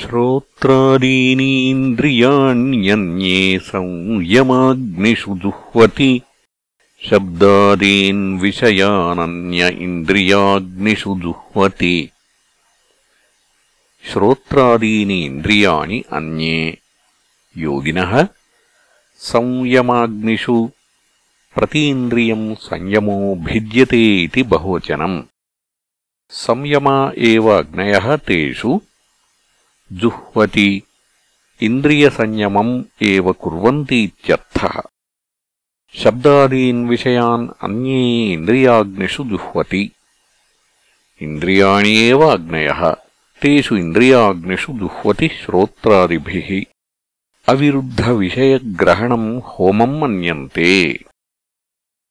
श्रोत्रादीनीन्द्रियाण्यन्ये संयमाग्निषु जुह्वति। शब्दादीन् विषयानन्य इन्द्रियाग्निषु जुह्वति। श्रोत्रादीनि इन्द्रियाणि अन्ये। योगिनः संयमाग्निषु प्रतीन्द्रियम् संयमो भिद्यते इति बहुवचनम्। संयमा एव अग्नयः तेषु जुह्वति इन्द्रियसंयमम् एव कुर्वन्ति इत्यर्थः शब्दादीन् विषयान् अन्ये इन्द्रियाग्निषु जुह्वति इन्द्रियाणि एव अग्नयः तेषु इन्द्रियाग्निषु जुह्वति श्रोत्रादिभिः अविरुद्धविषयग्रहणम् होमम् मन्यन्ते